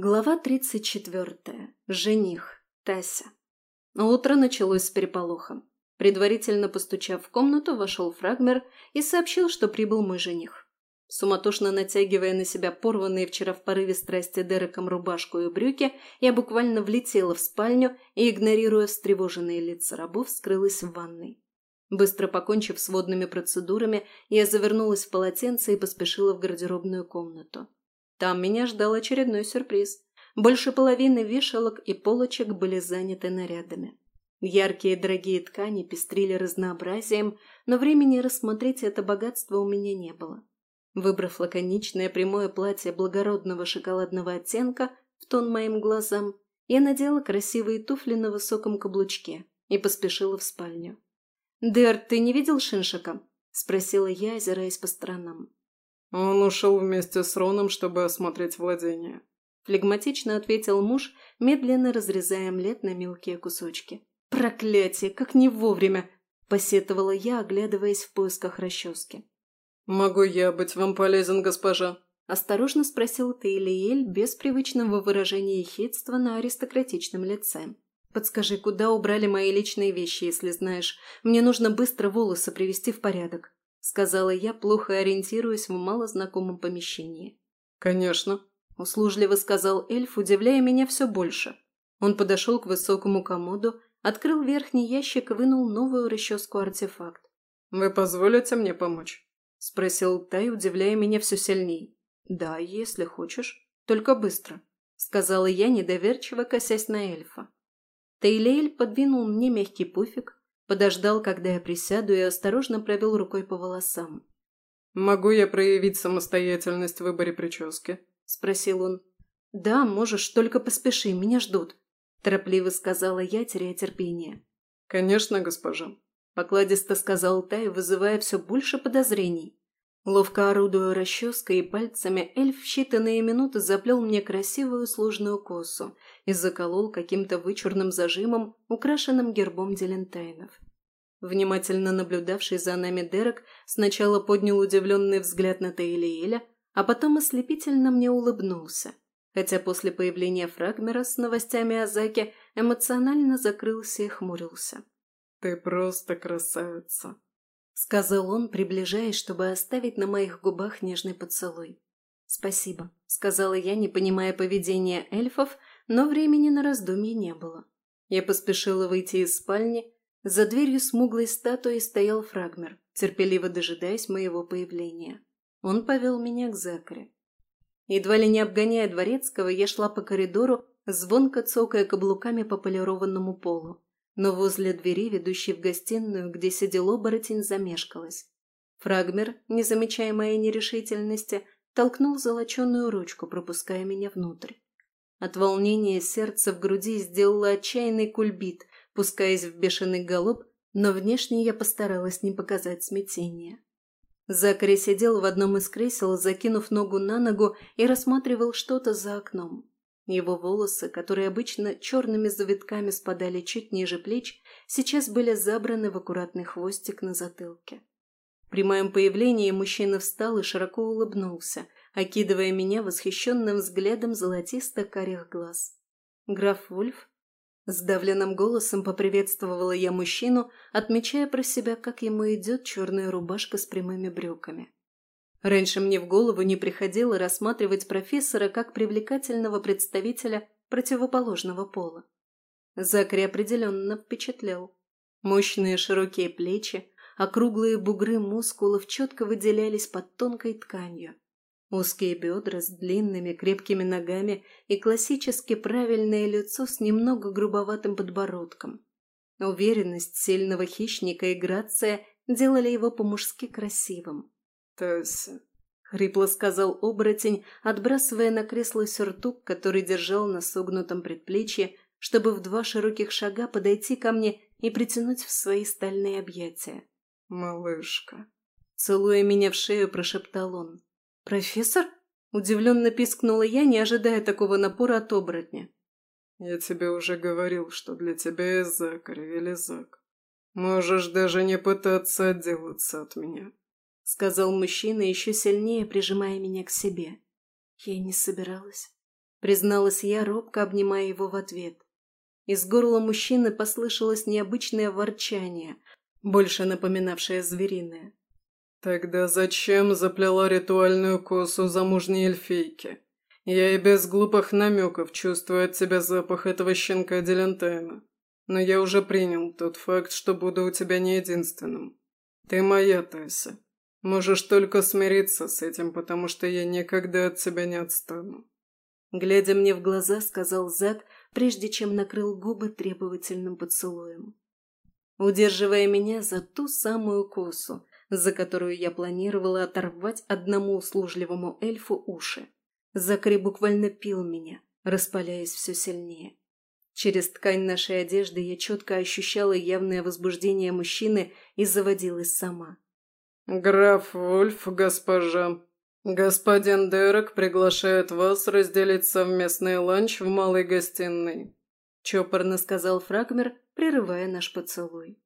Глава 34. Жених. Тася. Утро началось с переполоха. Предварительно постучав в комнату, вошел Фрагмер и сообщил, что прибыл мой жених. Суматошно натягивая на себя порванные вчера в порыве страсти Дереком рубашку и брюки, я буквально влетела в спальню и, игнорируя встревоженные лица рабов, скрылась в ванной. Быстро покончив с водными процедурами, я завернулась в полотенце и поспешила в гардеробную комнату. Там меня ждал очередной сюрприз. Больше половины вешалок и полочек были заняты нарядами. Яркие дорогие ткани пестрили разнообразием, но времени рассмотреть это богатство у меня не было. Выбрав лаконичное прямое платье благородного шоколадного оттенка в тон моим глазам, я надела красивые туфли на высоком каблучке и поспешила в спальню. «Дэр, ты не видел Шиншика?» – спросила я, озираясь по сторонам. «Он ушел вместе с Роном, чтобы осмотреть владение», – флегматично ответил муж, медленно разрезая омлет на мелкие кусочки. «Проклятие, как не вовремя!» – посетовала я, оглядываясь в поисках расчески. «Могу я быть вам полезен, госпожа?» – осторожно спросил Тейлиэль без привычного выражения ехидства на аристократичном лице. «Подскажи, куда убрали мои личные вещи, если знаешь? Мне нужно быстро волосы привести в порядок». — сказала я, плохо ориентируясь в малознакомом помещении. «Конечно», — услужливо сказал эльф, удивляя меня все больше. Он подошел к высокому комоду, открыл верхний ящик и вынул новую расческу-артефакт. «Вы позволите мне помочь?» — спросил Тай, удивляя меня все сильней. «Да, если хочешь. Только быстро», — сказала я, недоверчиво косясь на эльфа. Тейлейль подвинул мне мягкий пуфик, Подождал, когда я присяду, и осторожно провел рукой по волосам. «Могу я проявить самостоятельность в выборе прически?» – спросил он. «Да, можешь, только поспеши, меня ждут», – торопливо сказала я, теряя терпение. «Конечно, госпожа», – покладисто сказал Тай, вызывая все больше подозрений. Ловко орудуя расческой и пальцами, эльф в считанные минуты заплел мне красивую сложную косу и заколол каким-то вычурным зажимом, украшенным гербом Делентайнов. Внимательно наблюдавший за нами Дерек сначала поднял удивленный взгляд на Таилиэля, а потом ослепительно мне улыбнулся, хотя после появления Фрагмера с новостями о Заке эмоционально закрылся и хмурился. «Ты просто красавица!» Сказал он, приближаясь, чтобы оставить на моих губах нежный поцелуй. «Спасибо», — сказала я, не понимая поведения эльфов, но времени на раздумье не было. Я поспешила выйти из спальни. За дверью смуглой статуи стоял фрагмер, терпеливо дожидаясь моего появления. Он повел меня к Закаре. Едва ли не обгоняя дворецкого, я шла по коридору, звонко цокая каблуками по полированному полу но возле двери, ведущей в гостиную, где сидел оборотень, замешкалась. Фрагмер, не замечая моей нерешительности, толкнул золоченую ручку, пропуская меня внутрь. От волнения сердце в груди сделало отчаянный кульбит, пускаясь в бешеный галоп, но внешне я постаралась не показать смятения. Закари сидел в одном из кресел, закинув ногу на ногу и рассматривал что-то за окном. Его волосы, которые обычно черными завитками спадали чуть ниже плеч, сейчас были забраны в аккуратный хвостик на затылке. При моем появлении мужчина встал и широко улыбнулся, окидывая меня восхищенным взглядом золотисто-карих глаз. «Граф Вульф?» Сдавленным голосом поприветствовала я мужчину, отмечая про себя, как ему идет черная рубашка с прямыми брюками. Раньше мне в голову не приходило рассматривать профессора как привлекательного представителя противоположного пола. Закри определенно впечатлял. Мощные широкие плечи, округлые бугры мускулов четко выделялись под тонкой тканью. Узкие бедра с длинными крепкими ногами и классически правильное лицо с немного грубоватым подбородком. Уверенность сильного хищника и грация делали его по-мужски красивым. «Тася», — хрипло сказал оборотень, отбрасывая на кресло сюртук, который держал на согнутом предплечье, чтобы в два широких шага подойти ко мне и притянуть в свои стальные объятия. «Малышка», — целуя меня в шею, прошептал он. «Профессор?» — удивленно пискнула я, не ожидая такого напора от оборотня. «Я тебе уже говорил, что для тебя я Закарь, Велизак. Можешь даже не пытаться отделаться от меня сказал мужчина, еще сильнее прижимая меня к себе. Я не собиралась. – призналась я, робко обнимая его в ответ. Из горла мужчины послышалось необычное ворчание, больше напоминавшее звериное. «Тогда зачем заплела ритуальную косу замужней эльфийки? Я и без глупых намеков чувствую от тебя запах этого щенка Дилентайна. Но я уже принял тот факт, что буду у тебя не единственным. Ты моя, Тайса. Можешь только смириться с этим, потому что я никогда от тебя не отстану. Глядя мне в глаза, сказал Зак, прежде чем накрыл губы требовательным поцелуем. Удерживая меня за ту самую косу, за которую я планировала оторвать одному услужливому эльфу уши. Закри буквально пил меня, распаляясь все сильнее. Через ткань нашей одежды я четко ощущала явное возбуждение мужчины и заводилась сама. «Граф Вольф, госпожа, господин Дерек приглашает вас разделить совместный ланч в малой гостиной», чопорно сказал Фрагмер, прерывая наш поцелуй.